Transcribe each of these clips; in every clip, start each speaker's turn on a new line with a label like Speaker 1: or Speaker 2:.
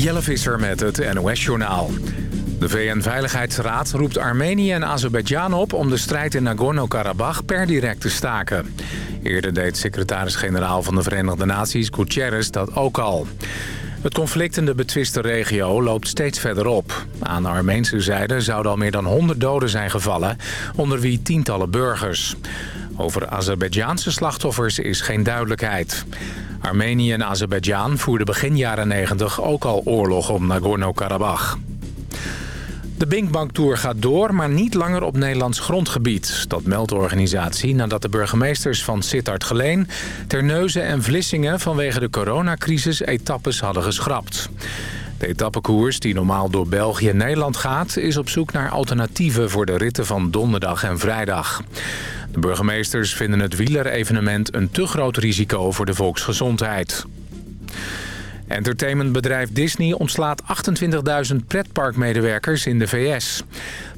Speaker 1: Jelle Visser met het NOS-journaal. De VN-veiligheidsraad roept Armenië en Azerbeidzjan op... om de strijd in Nagorno-Karabakh per direct te staken. Eerder deed secretaris-generaal van de Verenigde Naties Gutierrez dat ook al. Het conflict in de betwiste regio loopt steeds verder op. Aan de Armeense zijde zouden al meer dan 100 doden zijn gevallen... onder wie tientallen burgers. Over Azerbeidzjaanse slachtoffers is geen duidelijkheid. Armenië en Azerbeidzjan voerden begin jaren 90 ook al oorlog om Nagorno-Karabakh. De Binkbank Tour gaat door, maar niet langer op Nederlands grondgebied. Dat meldt de organisatie nadat de burgemeesters van Sittard Geleen... Terneuzen en Vlissingen vanwege de coronacrisis etappes hadden geschrapt. De etappekoers, die normaal door België en Nederland gaat... is op zoek naar alternatieven voor de ritten van donderdag en vrijdag. De burgemeesters vinden het wielerevenement een te groot risico voor de volksgezondheid. Entertainmentbedrijf Disney ontslaat 28.000 pretparkmedewerkers in de VS.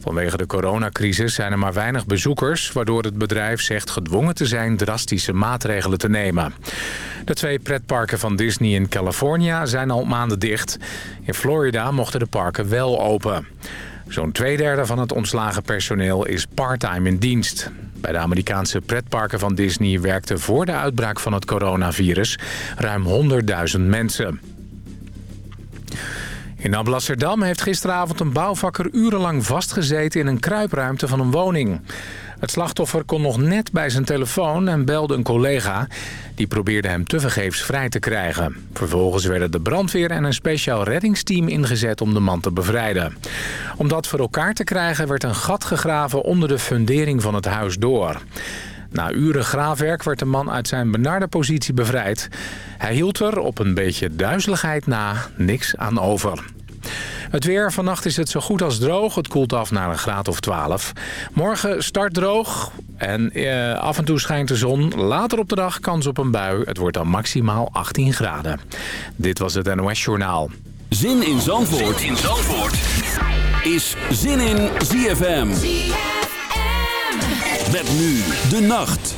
Speaker 1: Vanwege de coronacrisis zijn er maar weinig bezoekers... waardoor het bedrijf zegt gedwongen te zijn drastische maatregelen te nemen. De twee pretparken van Disney in California zijn al maanden dicht. In Florida mochten de parken wel open. Zo'n tweederde van het ontslagen personeel is parttime in dienst. Bij de Amerikaanse pretparken van Disney werkten voor de uitbraak van het coronavirus ruim 100.000 mensen. In Alblasserdam heeft gisteravond een bouwvakker urenlang vastgezeten in een kruipruimte van een woning. Het slachtoffer kon nog net bij zijn telefoon en belde een collega. Die probeerde hem tevergeefs vrij te krijgen. Vervolgens werden de brandweer en een speciaal reddingsteam ingezet om de man te bevrijden. Om dat voor elkaar te krijgen werd een gat gegraven onder de fundering van het huis door. Na uren graafwerk werd de man uit zijn benarde positie bevrijd. Hij hield er op een beetje duizeligheid na niks aan over. Het weer, vannacht is het zo goed als droog. Het koelt af naar een graad of 12. Morgen start droog en eh, af en toe schijnt de zon. Later op de dag kans op een bui. Het wordt dan maximaal 18 graden. Dit was het NOS Journaal.
Speaker 2: Zin in Zandvoort, zin in Zandvoort. is Zin in ZFM. ZFM. Met nu de nacht.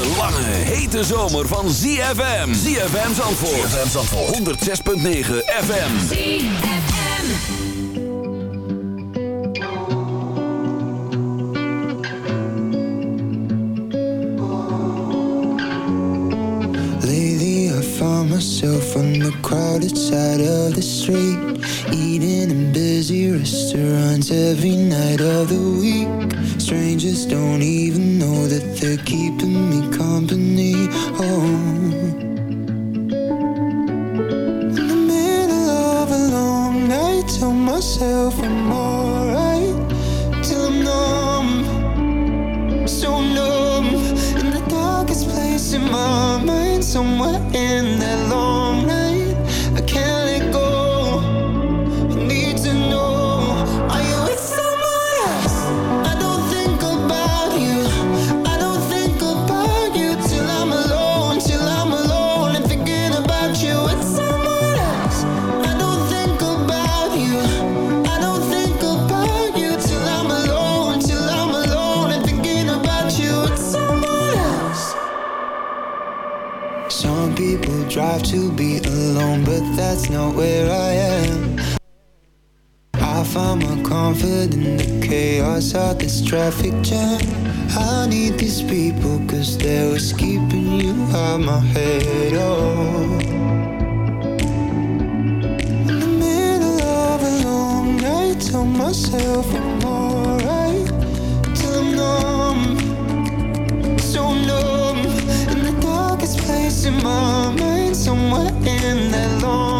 Speaker 2: de lange, hete zomer van ZFM. ZFM Zandvoort. ZFM Zandvoort. 106.9 FM. ZFM.
Speaker 3: Lately I found myself on the crowded side of the street. Eating in busy restaurants every night of the week. strangers don't even know that they're keeping me company. good in the chaos of this traffic jam. I need these people, cause they was keeping you out my head. Oh. In the middle of a long night, tell myself I'm alright. Till I'm numb, so numb. In the darkest place in my mind, somewhere in that long.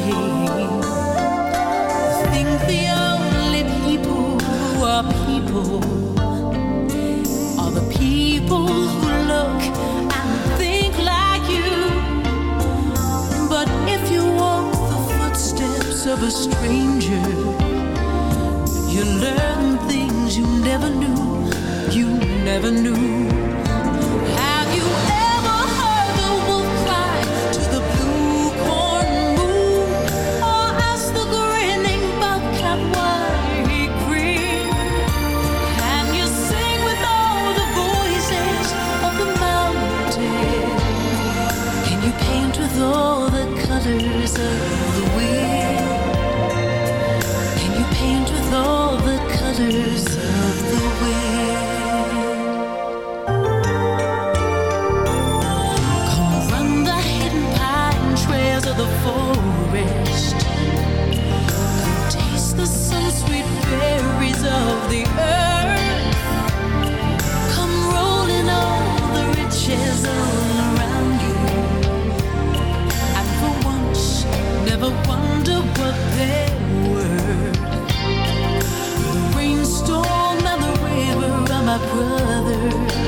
Speaker 4: away.
Speaker 5: brother.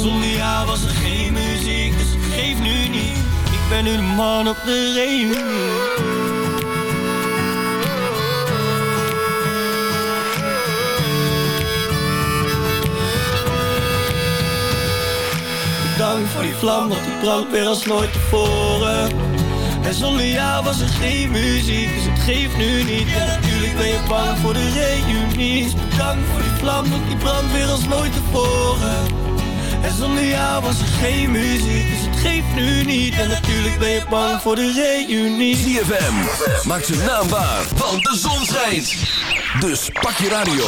Speaker 6: Zonder jou was er geen muziek, dus geef nu niet. Ik ben nu de man op de reunie. Dank voor die vlam, want die brandt weer als nooit tevoren. En zonder jou was er geen muziek, dus het geeft nu niet. En natuurlijk ben je bang voor de reunie. Bedankt voor die vlam, want die brandt weer als nooit tevoren En zonder jou was er geen muziek, dus het geeft nu niet En natuurlijk ben je bang voor de reunie
Speaker 2: ZFM, maak zijn naam waar, want de zon schijnt dus pak je radio.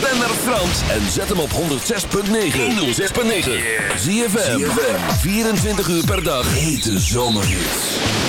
Speaker 2: Ben naar Frans en zet hem op 106.9. 106.9. Zie je 24 uur per dag. Hete zomerhits.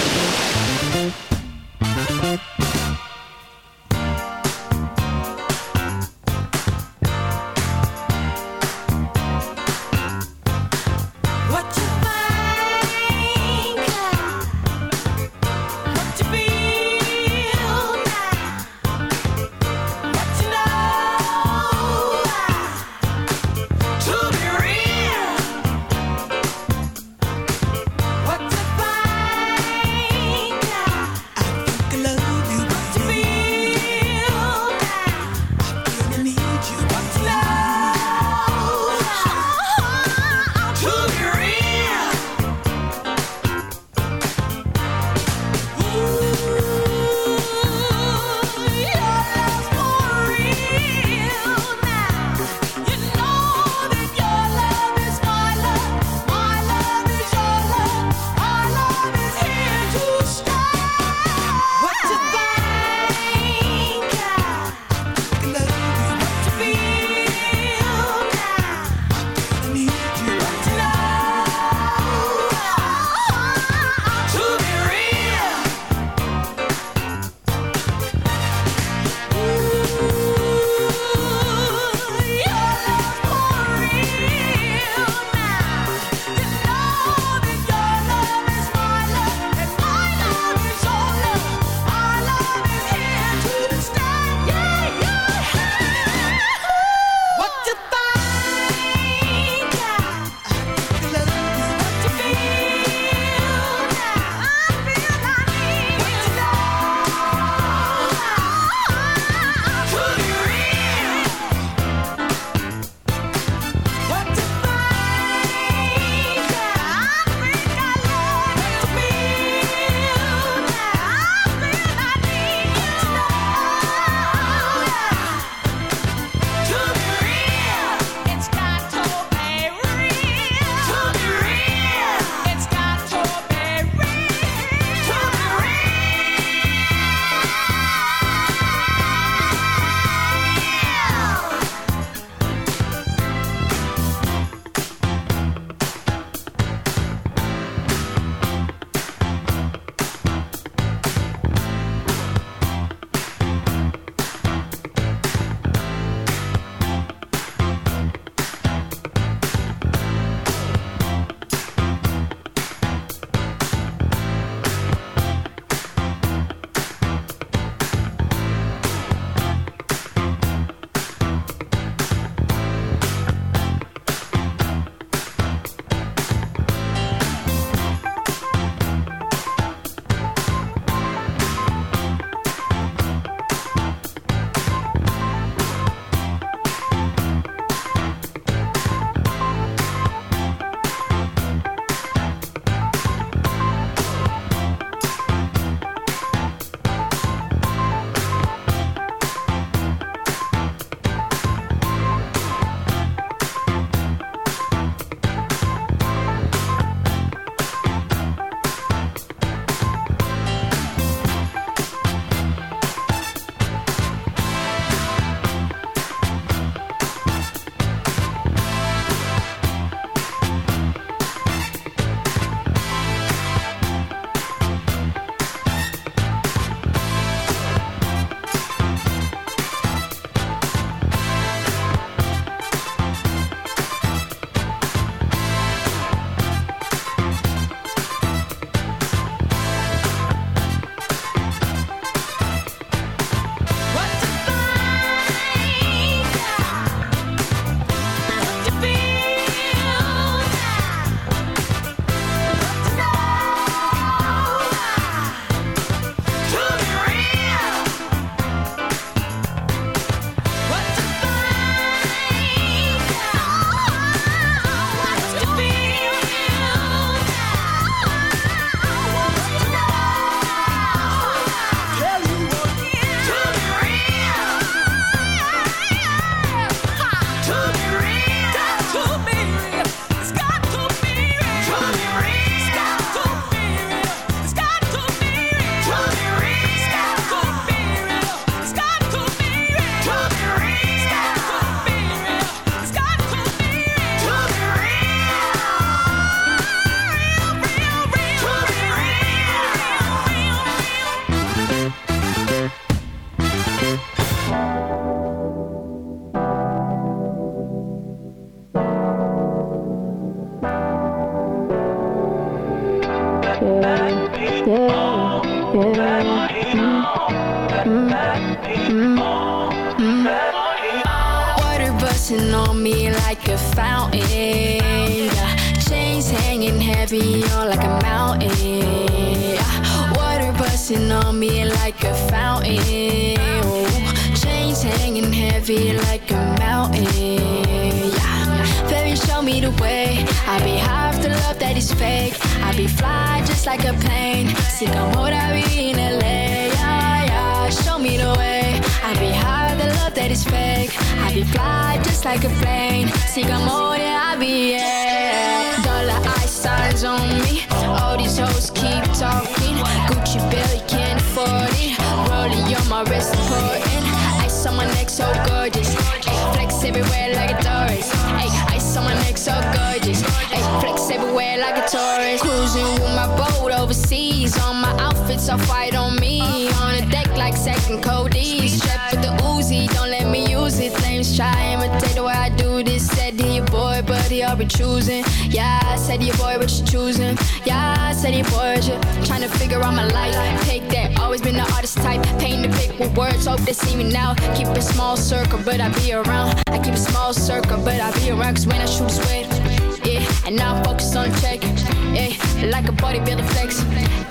Speaker 4: Tourist. Cruising with my boat overseas. All my outfits are fight on me. On the deck like second Cody. Strapped with the Uzi, don't let me use it. Flames try imitate the way I do this. Said to your boy, but he already choosing. Yeah, I said to your boy, what you choosing? Yeah, I said to your boy, you trying to figure out my life. Take that, always been the artist type. Paint the pic with words, hope they see me now. Keep a small circle, but I be around. I keep a small circle, but I be around. Cause when I shoot, it's wet. Yeah, and now I'm focused on check. Yeah, like a bodybuilder flex.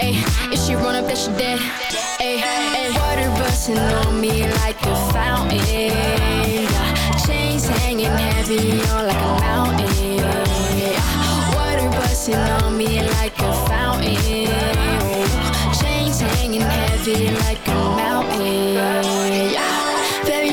Speaker 4: Hey, if she run up, then she dead. Hey, hey, water busting on me like a fountain. Yeah, chains hanging heavy on like a mountain. Yeah, water busting on me like a fountain. Chains hanging heavy like a mountain.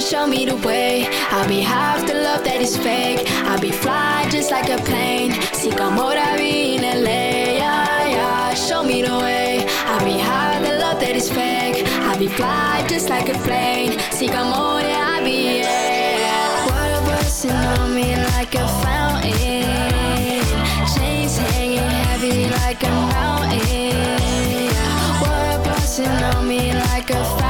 Speaker 4: Show me the way. I'll be half the love that is fake. I'll be fly just like a plane. See como be in LA. Yeah, yeah. Show me the way. I'll be half the love that is fake. I'll be fly just like a plane. See como I be. Yeah. Water busting on me like a fountain. Chains hanging heavy like a mountain. Water busting on me like a fountain.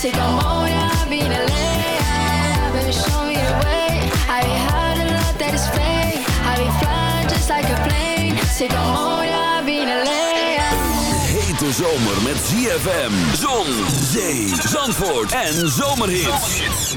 Speaker 4: Plane. Say, come on, I be in LA. Baby, show me the way. I be hard a lot that is just like a plane. LA.
Speaker 2: Hete zomer met ZFM, zon, zee, zandvoort en zomerhits.